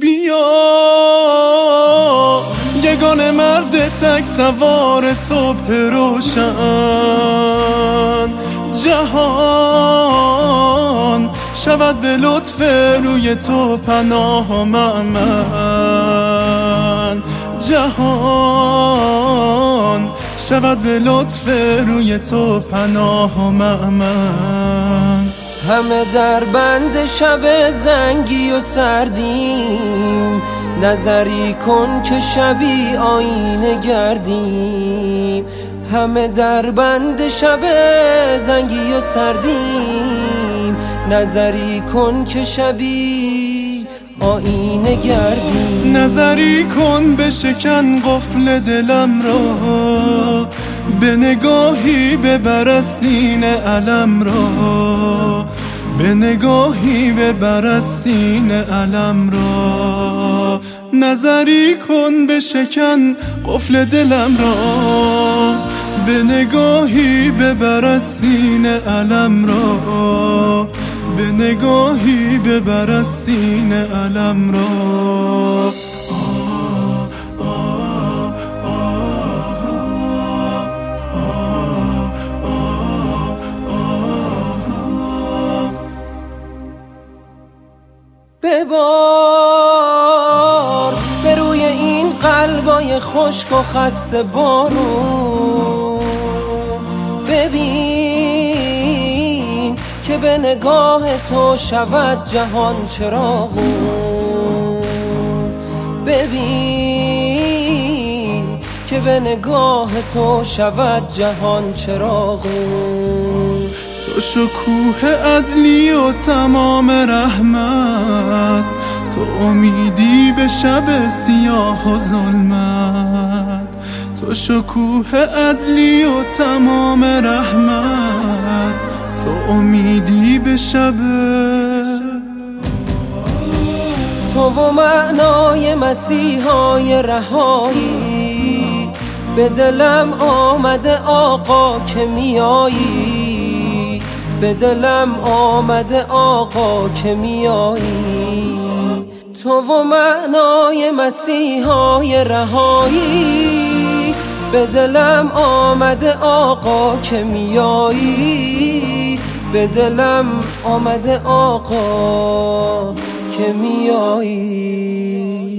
بیا. یگان مرد تک سوار صبح روشن. جهان شود به لطف روی تو پناه من جهان شود به لطف روی تو پناه من همه در بند شب زنگی و سردیم. نظری کن که شبی آینه گردیم. همه در بند شب زنگی و سردیم. نظری کن که شبی آینه گردیم. نظری کن به شکن قفل دلم را. به نگاهی ببر سین علم را. به نگاهی ببر سین علم را. نظری کن به شکن قفل دلم را. به نگاهی ببر سین علم را. به نگاهی ببر سین علم را. ببار به روی این قلبای خشک و خسته بارون. ببین که به نگاه تو شود جهان چراغون. ببین که به نگاه تو شود جهان چراغون. تو شکوه عدلی و تمام رحمت. تو امیدی به شب سیاه و ظلمت. تو شکوه عدلی و تمام رحمت. تو امیدی به شب تو و معنای مسیحای رهایی. به دلم آمده آقا که میایی. به دلم آمده آقا که میایی. تو و معنای مسیحای رهایی. به دلم آمده آقا که میایی. به دلم آمده آقا که میایی.